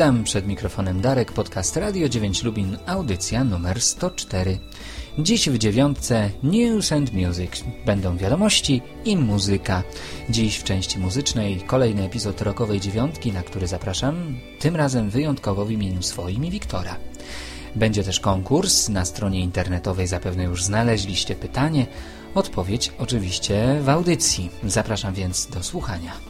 Witam przed mikrofonem Darek, podcast Radio 9 Lubin, audycja numer 104. Dziś w dziewiątce News and Music. Będą wiadomości i muzyka. Dziś w części muzycznej kolejny epizod rokowej dziewiątki, na który zapraszam, tym razem wyjątkowo w imieniu swoim i Wiktora. Będzie też konkurs, na stronie internetowej zapewne już znaleźliście pytanie, odpowiedź oczywiście w audycji. Zapraszam więc do słuchania.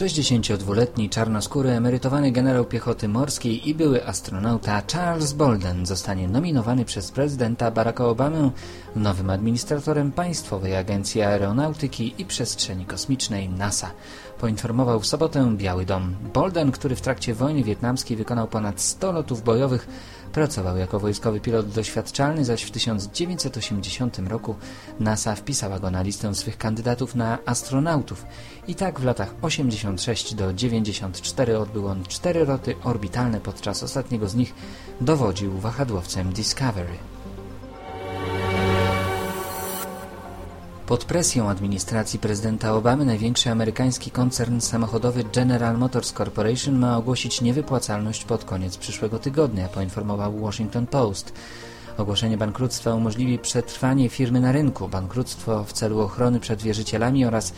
62-letni czarnoskóry emerytowany generał piechoty morskiej i były astronauta Charles Bolden zostanie nominowany przez prezydenta Baracka Obamę nowym administratorem Państwowej Agencji Aeronautyki i Przestrzeni Kosmicznej NASA. Poinformował w sobotę Biały Dom. Bolden, który w trakcie wojny wietnamskiej wykonał ponad 100 lotów bojowych, Pracował jako wojskowy pilot doświadczalny, zaś w 1980 roku NASA wpisała go na listę swych kandydatów na astronautów. I tak w latach 86 do 94 odbył on cztery loty orbitalne, podczas ostatniego z nich dowodził wahadłowcem Discovery. Pod presją administracji prezydenta Obamy największy amerykański koncern samochodowy General Motors Corporation ma ogłosić niewypłacalność pod koniec przyszłego tygodnia, poinformował Washington Post. Ogłoszenie bankructwa umożliwi przetrwanie firmy na rynku, bankructwo w celu ochrony przed wierzycielami oraz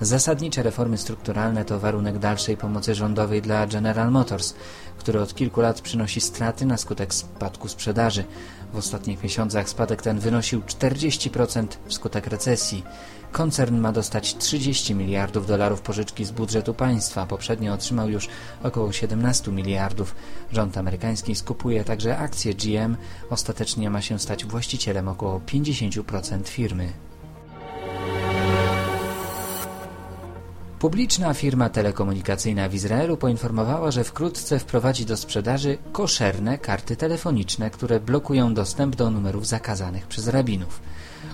Zasadnicze reformy strukturalne to warunek dalszej pomocy rządowej dla General Motors, który od kilku lat przynosi straty na skutek spadku sprzedaży. W ostatnich miesiącach spadek ten wynosił 40% wskutek recesji. Koncern ma dostać 30 miliardów dolarów pożyczki z budżetu państwa. Poprzednio otrzymał już około 17 miliardów. Rząd amerykański skupuje także akcje GM. Ostatecznie ma się stać właścicielem około 50% firmy. Publiczna firma telekomunikacyjna w Izraelu poinformowała, że wkrótce wprowadzi do sprzedaży koszerne karty telefoniczne, które blokują dostęp do numerów zakazanych przez rabinów.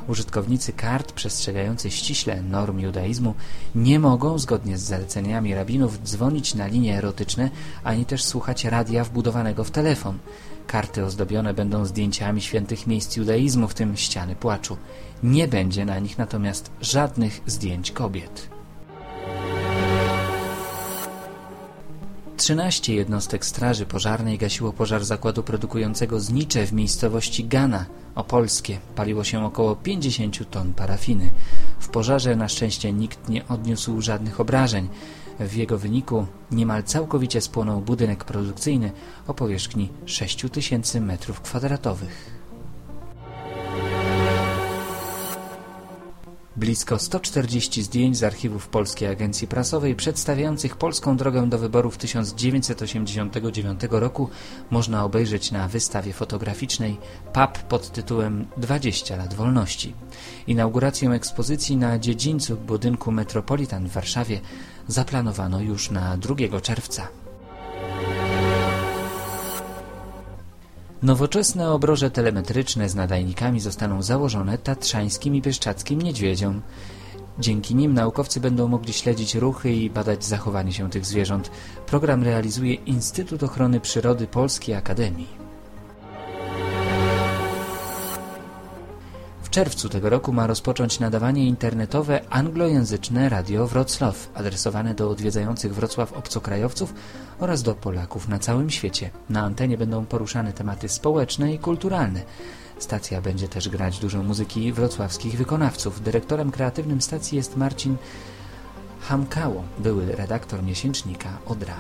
Użytkownicy kart przestrzegający ściśle norm judaizmu nie mogą, zgodnie z zaleceniami rabinów, dzwonić na linie erotyczne, ani też słuchać radia wbudowanego w telefon. Karty ozdobione będą zdjęciami świętych miejsc judaizmu, w tym ściany płaczu. Nie będzie na nich natomiast żadnych zdjęć kobiet. 13 jednostek Straży Pożarnej gasiło pożar zakładu produkującego znicze w miejscowości Gana, opolskie. Paliło się około 50 ton parafiny. W pożarze na szczęście nikt nie odniósł żadnych obrażeń. W jego wyniku niemal całkowicie spłonął budynek produkcyjny o powierzchni 6000 m2. Blisko 140 zdjęć z archiwów Polskiej Agencji Prasowej przedstawiających polską drogę do wyborów 1989 roku można obejrzeć na wystawie fotograficznej PAP pod tytułem 20 lat wolności. Inaugurację ekspozycji na dziedzińcu budynku Metropolitan w Warszawie zaplanowano już na 2 czerwca. Nowoczesne obroże telemetryczne z nadajnikami zostaną założone tatrzańskim i bieszczackim niedźwiedziom. Dzięki nim naukowcy będą mogli śledzić ruchy i badać zachowanie się tych zwierząt. Program realizuje Instytut Ochrony Przyrody Polskiej Akademii. Czerwcu tego roku ma rozpocząć nadawanie internetowe anglojęzyczne Radio Wrocław, adresowane do odwiedzających Wrocław obcokrajowców oraz do Polaków na całym świecie. Na antenie będą poruszane tematy społeczne i kulturalne. Stacja będzie też grać dużo muzyki wrocławskich wykonawców. Dyrektorem kreatywnym stacji jest Marcin Hamkało, były redaktor miesięcznika Odra.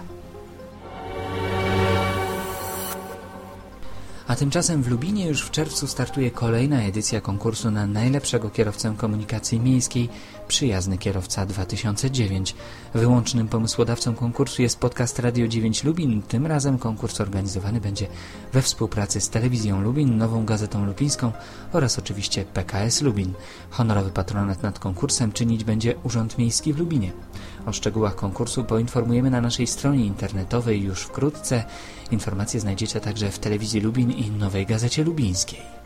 A tymczasem w Lubinie już w czerwcu startuje kolejna edycja konkursu na najlepszego kierowcę komunikacji miejskiej Przyjazny Kierowca 2009. Wyłącznym pomysłodawcą konkursu jest podcast Radio 9 Lubin. Tym razem konkurs organizowany będzie we współpracy z Telewizją Lubin, Nową Gazetą Lubińską oraz oczywiście PKS Lubin. Honorowy patronat nad konkursem czynić będzie Urząd Miejski w Lubinie. O szczegółach konkursu poinformujemy na naszej stronie internetowej już wkrótce. Informacje znajdziecie także w Telewizji Lubin i Nowej Gazecie Lubińskiej.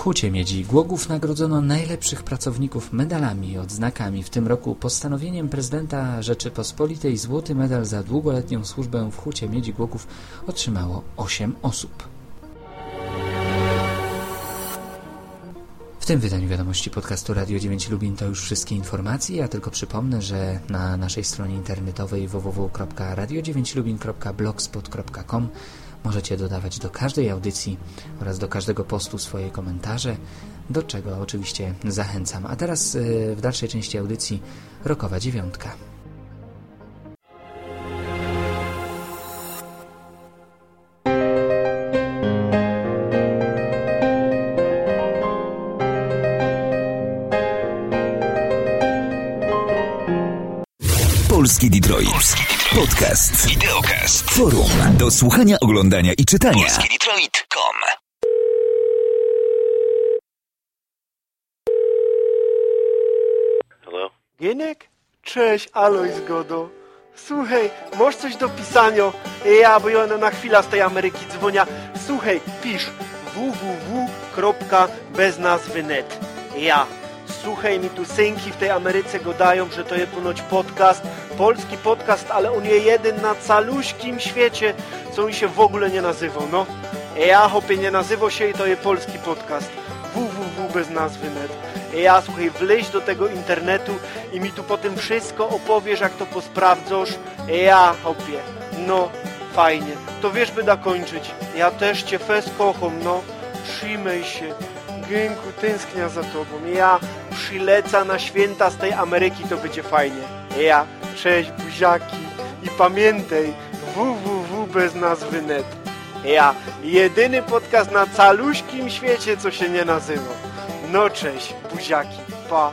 Hucie Miedzi Głogów nagrodzono najlepszych pracowników medalami i odznakami. W tym roku postanowieniem prezydenta Rzeczypospolitej złoty medal za długoletnią służbę w Hucie Miedzi Głogów otrzymało 8 osób. W tym wydaniu wiadomości podcastu Radio 9 Lubin to już wszystkie informacje. Ja tylko przypomnę, że na naszej stronie internetowej www.radio9lubin.blogspot.com możecie dodawać do każdej audycji oraz do każdego postu swoje komentarze, do czego oczywiście zachęcam. A teraz y, w dalszej części audycji Rokowa Dziewiątka. Polski Detroit. Podcast. Videocast. Forum. Do słuchania, oglądania i czytania. PolskiDetroit.com Hello? Gienek? Cześć, Aloj Zgodo. Słuchaj, masz coś do pisania? Ja, bo ja na chwilę z tej Ameryki dzwonia. Słuchaj, pisz www.beznazwy.net Ja. Słuchaj, mi tu synki w tej Ameryce gadają, że to jest ponoć podcast, polski podcast, ale on jest jeden na caluśkim świecie, co on się w ogóle nie nazywał, no. Ja, hopie, nie nazywał się i to jest polski podcast. www.beznazwy.net Ja, słuchaj, wleź do tego internetu i mi tu potem wszystko opowiesz, jak to posprawdzasz. Ja, hopie, no, fajnie. To wiesz, by da kończyć. Ja też cię fes kocham, no. Trzymaj się. Gynku, tęsknia za tobą. Ja przyleca na święta z tej Ameryki, to będzie fajnie. Ja, cześć buziaki i pamiętaj www bez nazwy net. Ja, jedyny podcast na caluśkim świecie, co się nie nazywa. No cześć, buziaki, pa.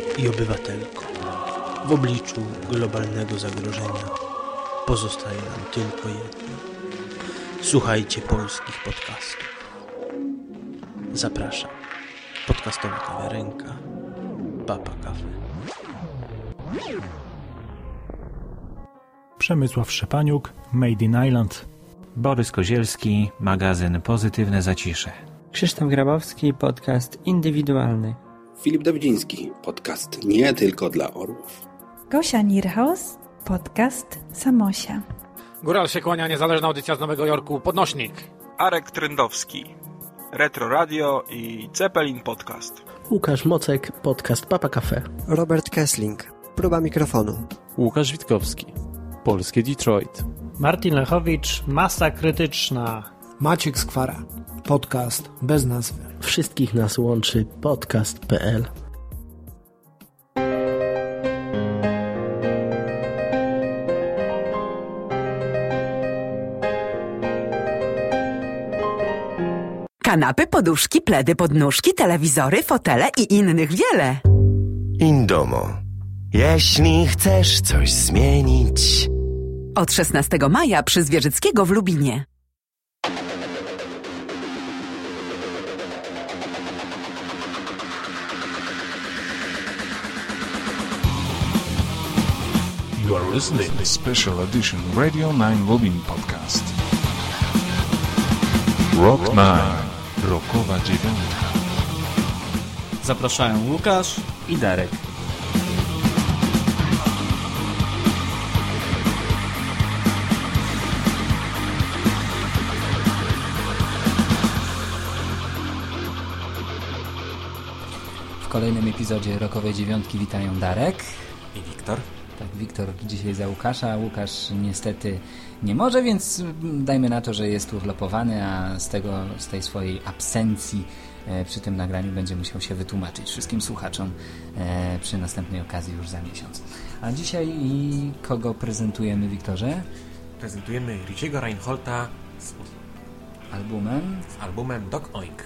i obywatelko. W obliczu globalnego zagrożenia pozostaje nam tylko jedno. Słuchajcie polskich podcastów. Zapraszam. Podcastowa kawiarenka Papa Kawy. Przemysław Szczepaniuk, Made in Island. Borys Kozielski, magazyn Pozytywne Zacisze. Krzysztof Grabowski, podcast indywidualny. Filip Dawidziński, podcast nie tylko dla orłów. Gosia Nierhaus, podcast Samosia. Góral się kłania, niezależna audycja z Nowego Jorku, Podnośnik. Arek Trendowski, Retro Radio i Zeppelin Podcast. Łukasz Mocek, podcast Papa Cafe. Robert Kessling, próba mikrofonu. Łukasz Witkowski, Polskie Detroit. Martin Lechowicz, Masa Krytyczna. Maciek Skwara, podcast bez nazwy. Wszystkich nas łączy podcast.pl. Kanapy, poduszki, pledy, podnóżki, telewizory, fotele i innych wiele. Indomo. Jeśli chcesz coś zmienić. Od 16 maja przy Zwierzyckiego w Lubinie. You are listening to special edition Radio 9 Lubin podcast. Rock 9. Rokowa dziewiątka. Zapraszają Łukasz i Darek. W kolejnym epizodzie Rokowej Dziewiątki witają Darek i Wiktor. Wiktor dzisiaj za Łukasza. Łukasz niestety nie może, więc dajmy na to, że jest urlopowany, a z, tego, z tej swojej absencji e, przy tym nagraniu będzie musiał się wytłumaczyć wszystkim słuchaczom e, przy następnej okazji już za miesiąc. A dzisiaj kogo prezentujemy, Wiktorze? Prezentujemy Richiego Reinholta z albumem? Z albumem Dog Oink.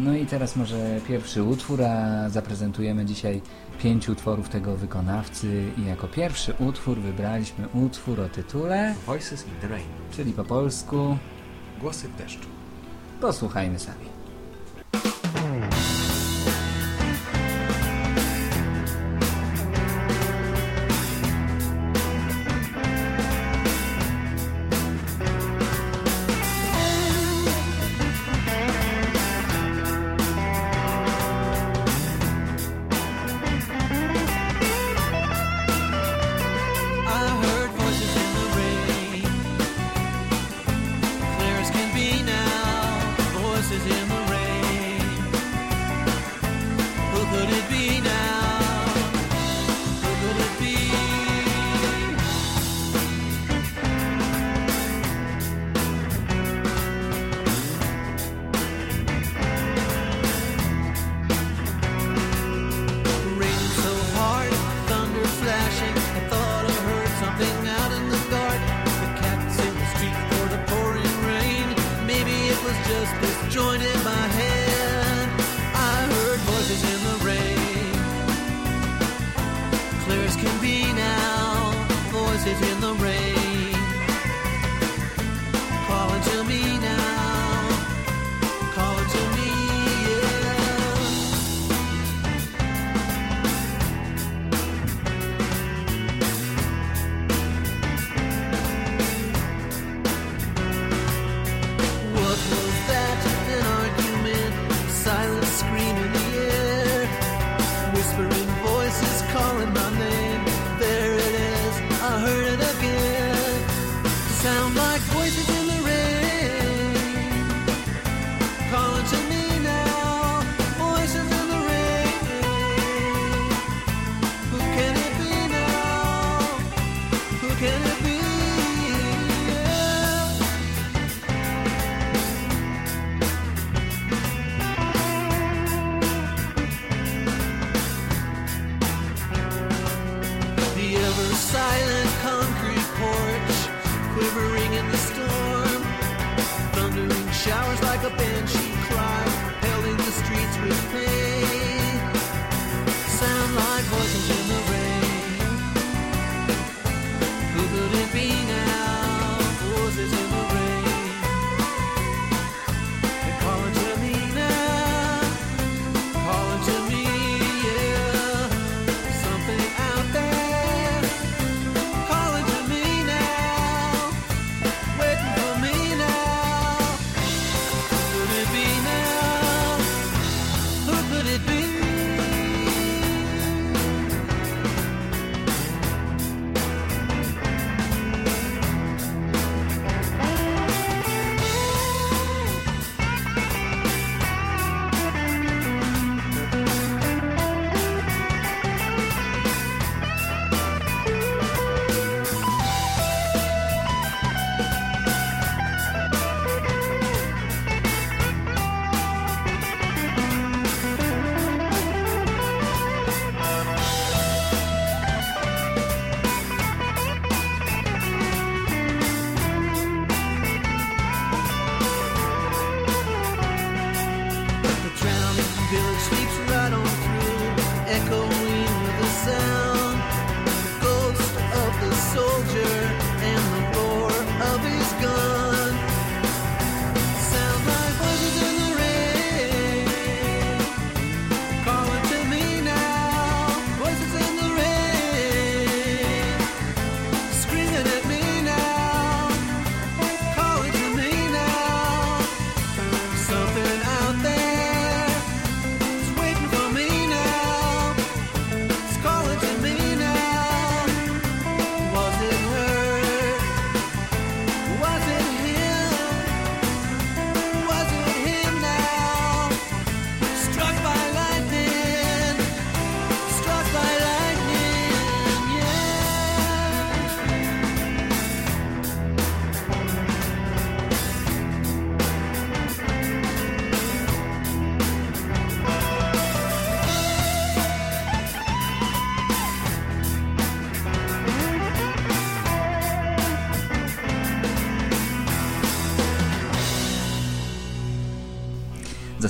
No i teraz może pierwszy utwór, a zaprezentujemy dzisiaj pięć utworów tego wykonawcy i jako pierwszy utwór wybraliśmy utwór o tytule Voices in the Rain, czyli po polsku Głosy w deszczu. Posłuchajmy sami.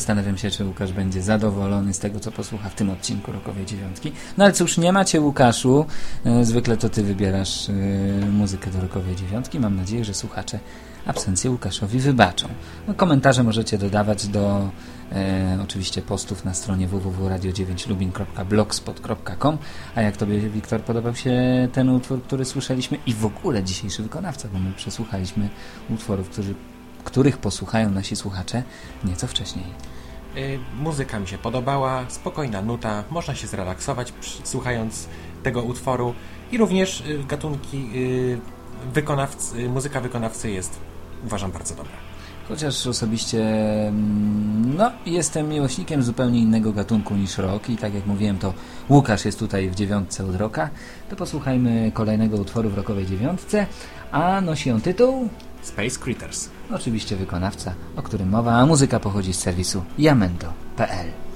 Zastanawiam się, czy Łukasz będzie zadowolony z tego, co posłucha w tym odcinku Rokowej Dziewiątki. No ale cóż, nie macie Łukaszu. E, zwykle to ty wybierasz e, muzykę do Rokowej Dziewiątki. Mam nadzieję, że słuchacze absencję Łukaszowi wybaczą. No, komentarze możecie dodawać do e, oczywiście postów na stronie www.radio9lubin.blogspot.com A jak Tobie, Wiktor, podobał się ten utwór, który słyszeliśmy i w ogóle dzisiejszy wykonawca, bo my przesłuchaliśmy utworów, którzy, których posłuchają nasi słuchacze nieco wcześniej. Y, muzyka mi się podobała, spokojna nuta, można się zrelaksować słuchając tego utworu i również y, gatunki y, wykonawcy, muzyka wykonawcy jest uważam bardzo dobra. Chociaż osobiście mm, no, jestem miłośnikiem zupełnie innego gatunku niż rock i tak jak mówiłem, to Łukasz jest tutaj w dziewiątce od roka. To posłuchajmy kolejnego utworu w rokowej dziewiątce, a nosi on tytuł... Space Critters. Oczywiście wykonawca, o którym mowa, a muzyka pochodzi z serwisu jamendo.pl.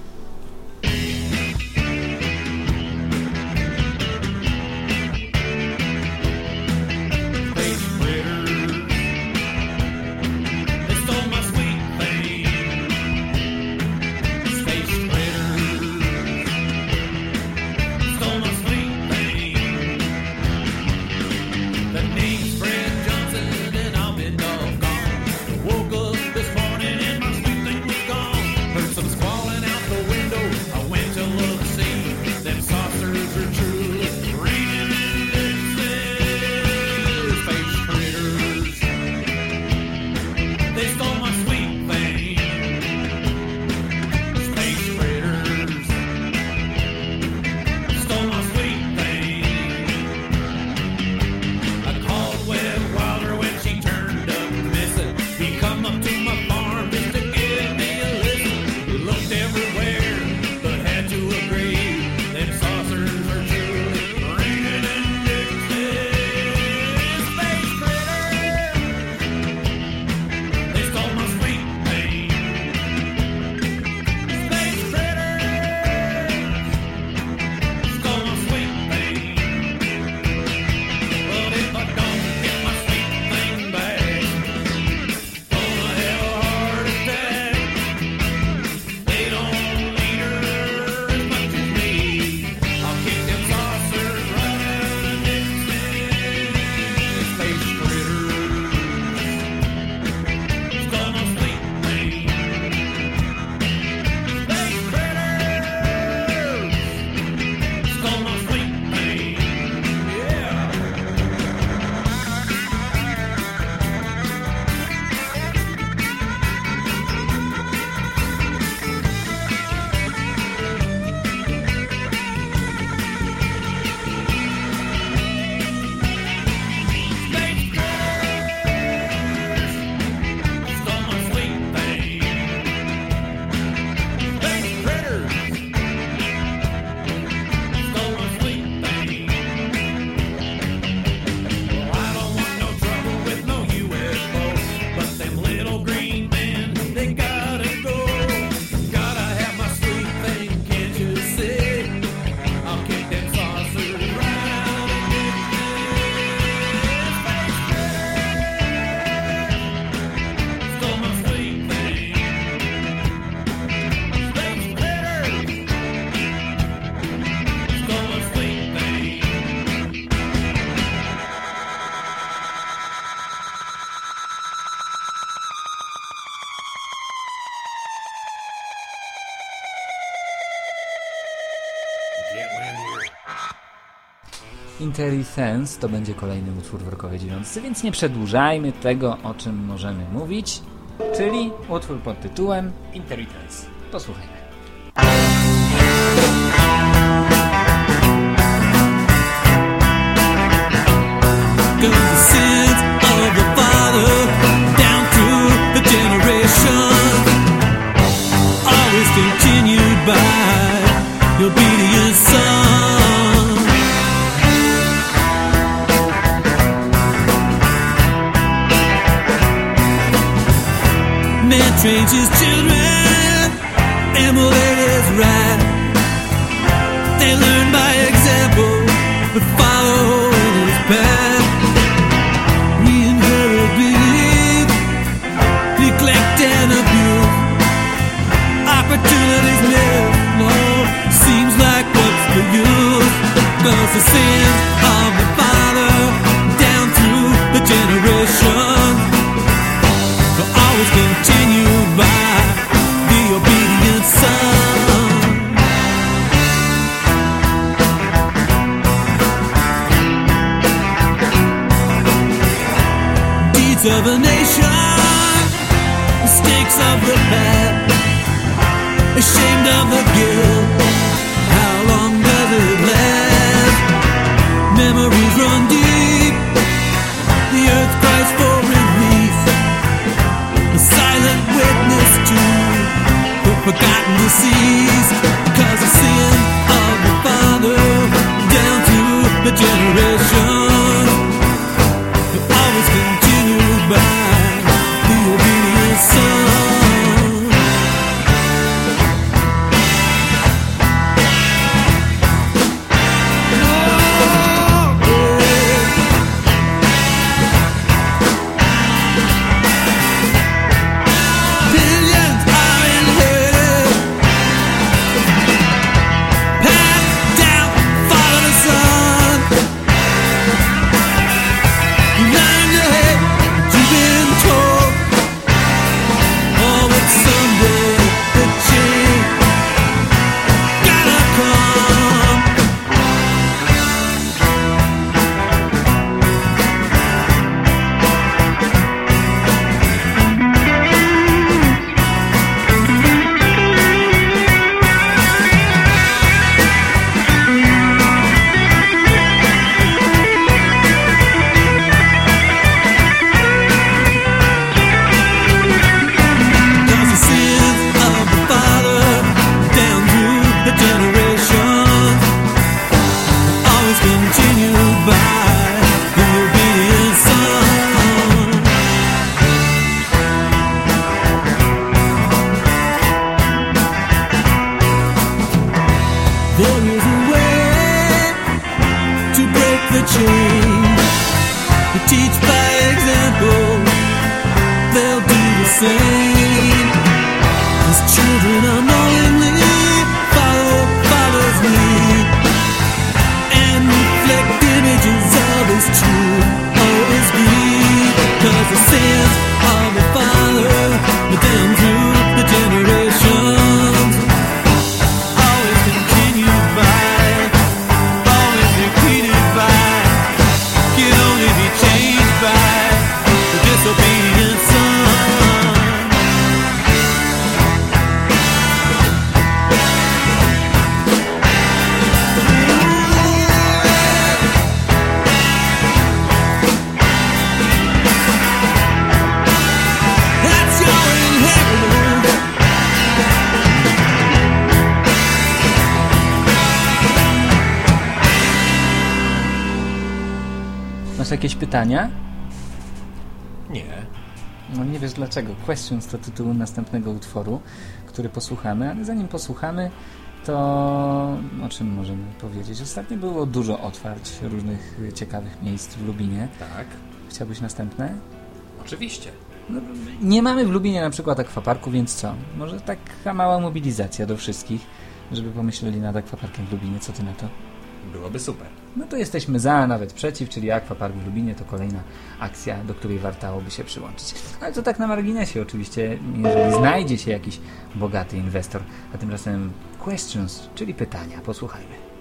Military Sense to będzie kolejny utwór w rokowej dziewiątce, więc nie przedłużajmy tego, o czym możemy mówić, czyli utwór pod tytułem Inheritance. Posłuchajmy. continued trains children, emulate his ride. They learn by example, but following his path. We inherit belief, neglect and abuse. Opportunities missed, no, seems like what's the use? Cause the same To by example they'll do the same. As children unknowingly follow pytania? Nie. No nie wiesz dlaczego. Questions to tytuł następnego utworu, który posłuchamy, ale zanim posłuchamy, to o czym możemy powiedzieć? Ostatnio było dużo otwarć różnych ciekawych miejsc w Lubinie. Tak. Chciałbyś następne? Oczywiście. No, nie mamy w Lubinie na przykład akwaparku, więc co? Może taka mała mobilizacja do wszystkich, żeby pomyśleli nad akwaparkiem w Lubinie. Co ty na to? Byłoby super. No to jesteśmy za, nawet przeciw, czyli Aquapark w Lubinie to kolejna akcja, do której wartałoby się przyłączyć. Ale to tak na marginesie oczywiście, jeżeli znajdzie się jakiś bogaty inwestor. A tymczasem questions, czyli pytania. Posłuchajmy.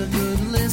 a good living.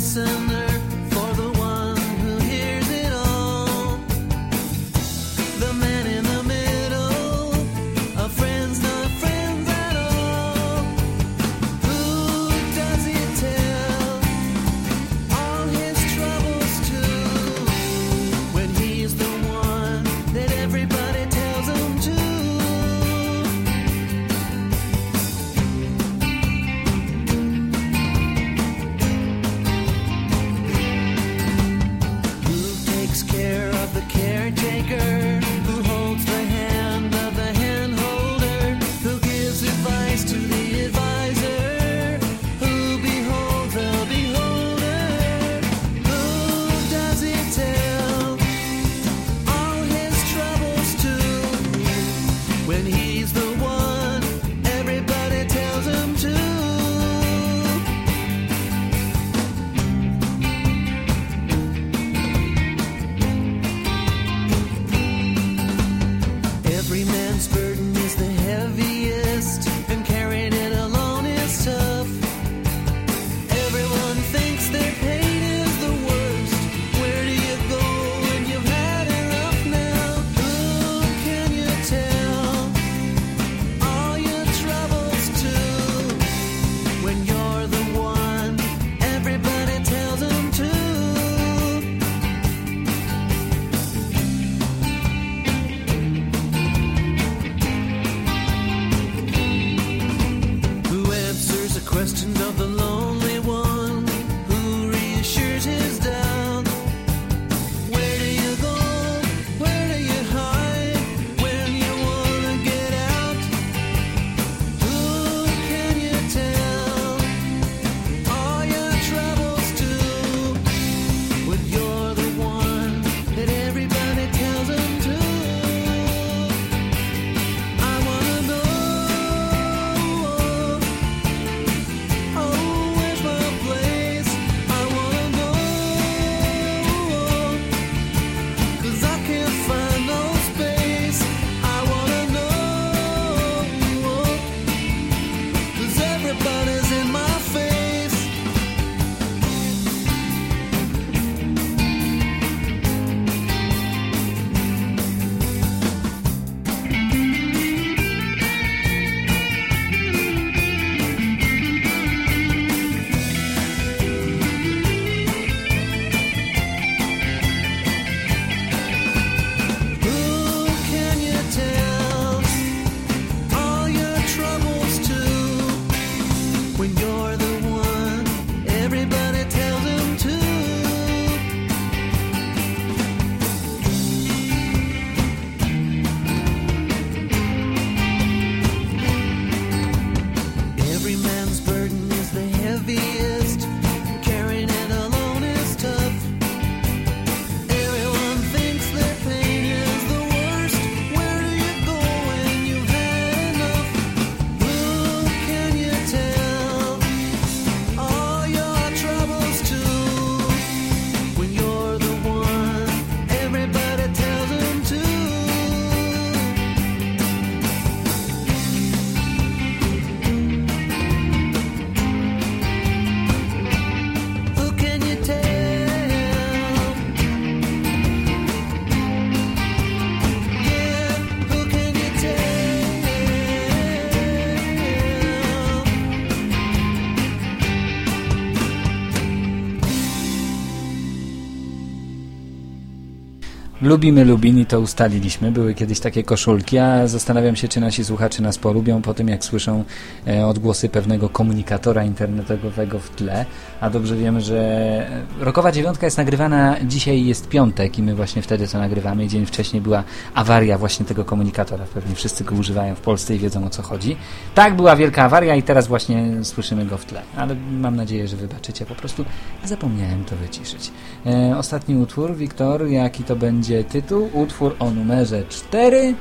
Lubimy Lubin i to ustaliliśmy. Były kiedyś takie koszulki, a zastanawiam się, czy nasi słuchacze nas polubią po tym, jak słyszą e, odgłosy pewnego komunikatora internetowego w tle. A dobrze wiemy, że Rokowa Dziewiątka jest nagrywana, dzisiaj jest piątek i my właśnie wtedy to nagrywamy. Dzień wcześniej była awaria właśnie tego komunikatora. Pewnie wszyscy go używają w Polsce i wiedzą o co chodzi. Tak, była wielka awaria i teraz właśnie słyszymy go w tle. Ale mam nadzieję, że wybaczycie. Po prostu zapomniałem to wyciszyć. E, ostatni utwór, Wiktor, jaki to będzie tytuł? Utwór o numerze 4.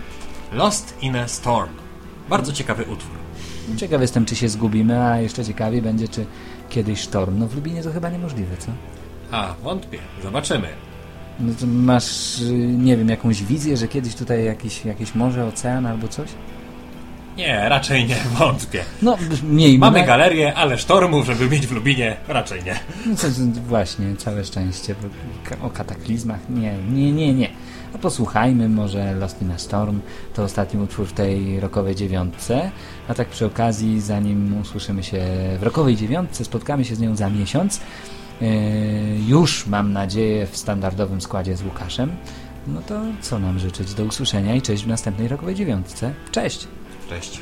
Lost in a Storm. Bardzo ciekawy utwór. Ciekaw jestem, czy się zgubimy, a jeszcze ciekawiej będzie, czy kiedyś sztorm. No w Lubinie to chyba niemożliwe, co? A, wątpię. Zobaczymy. No to masz, y, nie wiem, jakąś wizję, że kiedyś tutaj jakiś, jakieś morze, ocean albo coś? Nie, raczej nie, wątpię. No, miejmy Mamy na- galerię, ale sztormów, żeby mieć w Lubinie, raczej nie. No właśnie, całe szczęście. O kataklizmach? Nie, nie, nie, nie. A posłuchajmy może Lost in a Storm. To ostatni utwór w tej rokowej dziewiątce. A tak przy okazji, zanim usłyszymy się w rokowej dziewiątce, spotkamy się z nią za miesiąc. Yy, już mam nadzieję w standardowym składzie z Łukaszem. No to co nam życzyć? Do usłyszenia i cześć w następnej rokowej dziewiątce. Cześć! Cześć.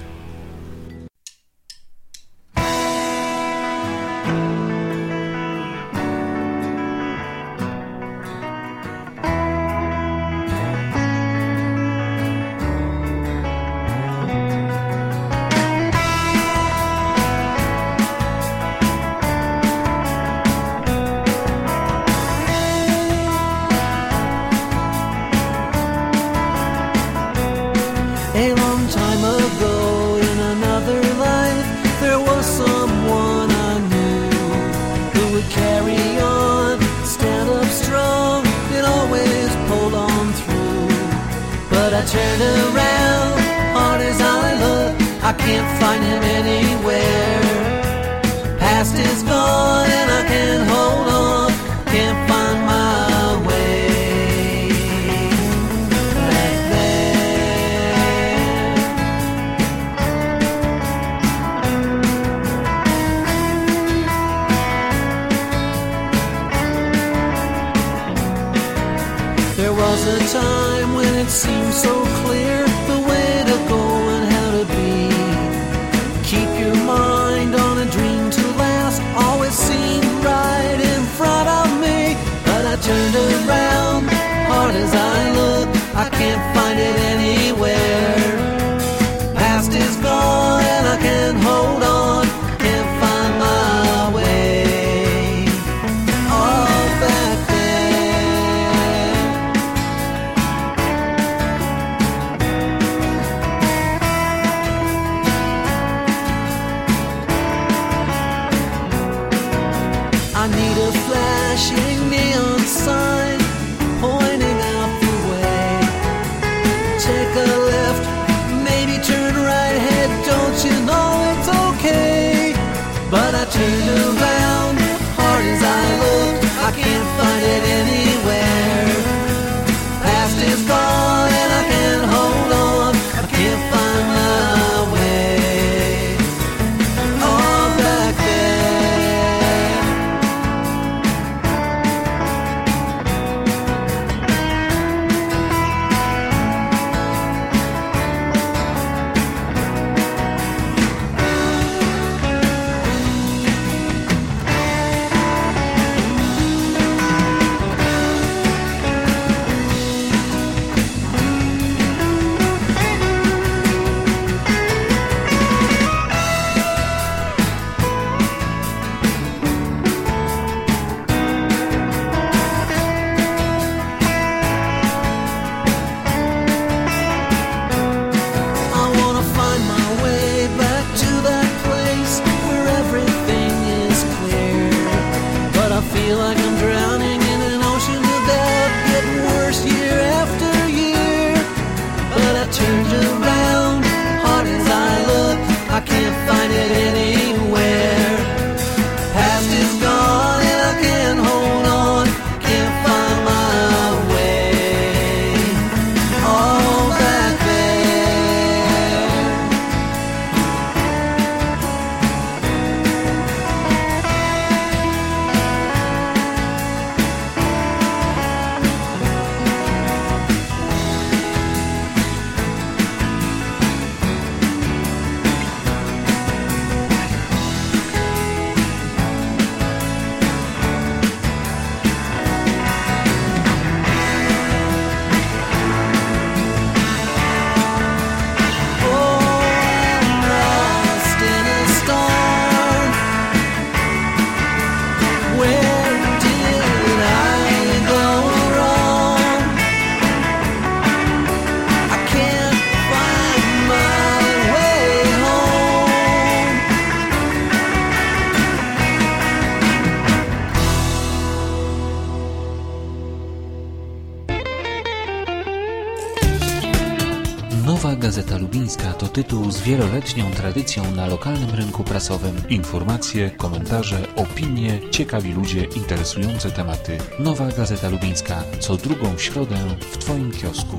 Wieloletnią tradycją na lokalnym rynku prasowym. Informacje, komentarze, opinie, ciekawi ludzie, interesujące tematy. Nowa Gazeta Lubińska co drugą środę w Twoim kiosku.